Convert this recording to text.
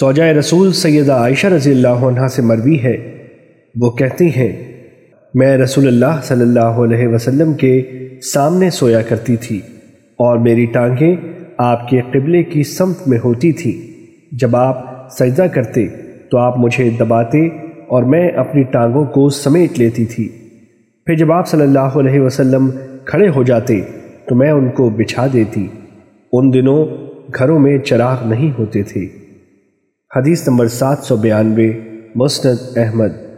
سوجہ رسول سیدہ عائشہ رضی اللہ عنہ سے مروی ہے۔ وہ کہتی ہیں، میں رسول اللہ صلی اللہ علیہ وسلم کے سامنے سویا کرتی تھی اور میری ٹانگیں آپ کے قبلے کی سمت میں ہوتی تھی۔ جب آپ سجدہ کرتے تو آپ مجھے دباتے اور میں اپنی ٹانگوں کو سمیٹ لیتی تھی۔ پھر جب آپ صلی اللہ علیہ وسلم کھڑے ہو جاتے تو میں ان کو بچھا دیتی۔ ان دنوں گھروں میں چراغ نہیں ہوتے تھے۔ حدیث نمبر سات سو بیانوے مسند احمد۔